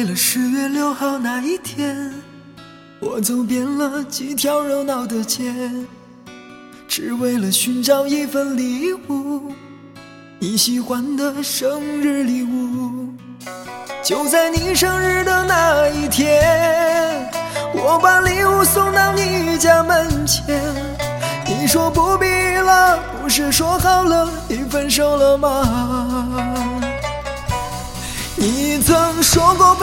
为了十月六号那一天，我走遍了几条热闹的街，只为了寻找一份礼物，你喜欢的生日礼物。就在你生日的那一天，我把礼物送到你家门前。你说不必了，不是说好了你分手了吗？你曾说过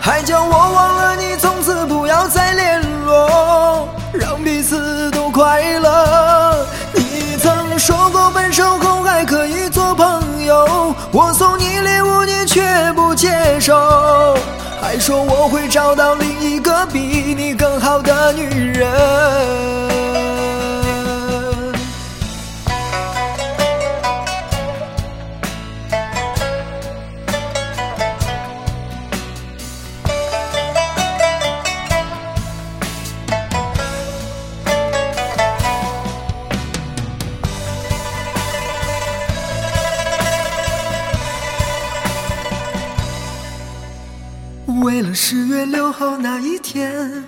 还叫我忘了你，从此不要再联络，让彼此都快乐。你曾说过分手后还可以做朋友，我送你礼物你却不接受，还说我会找到另一个比你更好的女人。为了十月六号那一天，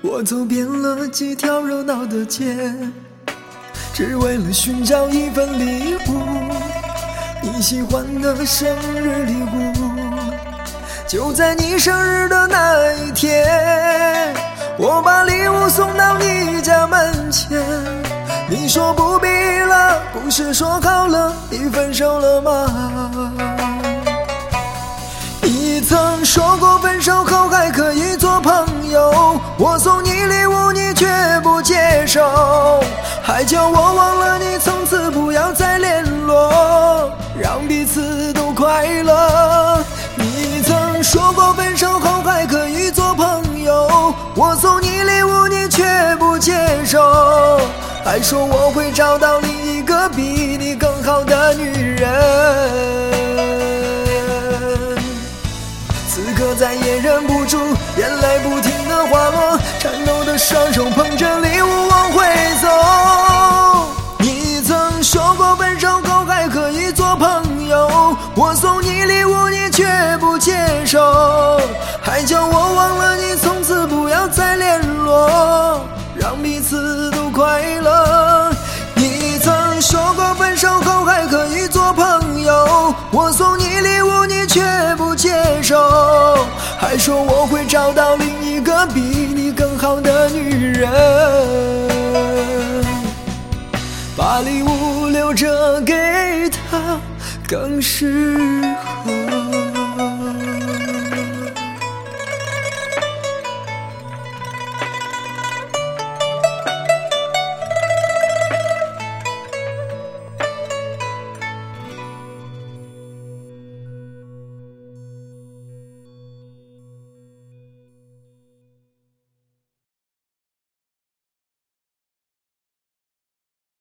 我走遍了几条热闹的街，只为了寻找一份礼物，你喜欢的生日礼物。就在你生日的那一天，我把礼物送到你家门前。你说不必了，不是说好了你分手了吗？说过分手后还可以做朋友，我送你礼物你却不接受，还叫我忘了你，从此不要再联络，让彼此都快乐。你曾说过分手后还可以做朋友，我送你礼物你却不接受，还说我会找到你眼泪不停的滑落，颤抖的双手捧着礼物往回走。你曾说过分手后还可以做朋友，我送你礼物你却不接受，还叫我说我会找到另一个比你更好的女人，把礼物留着给她更适合。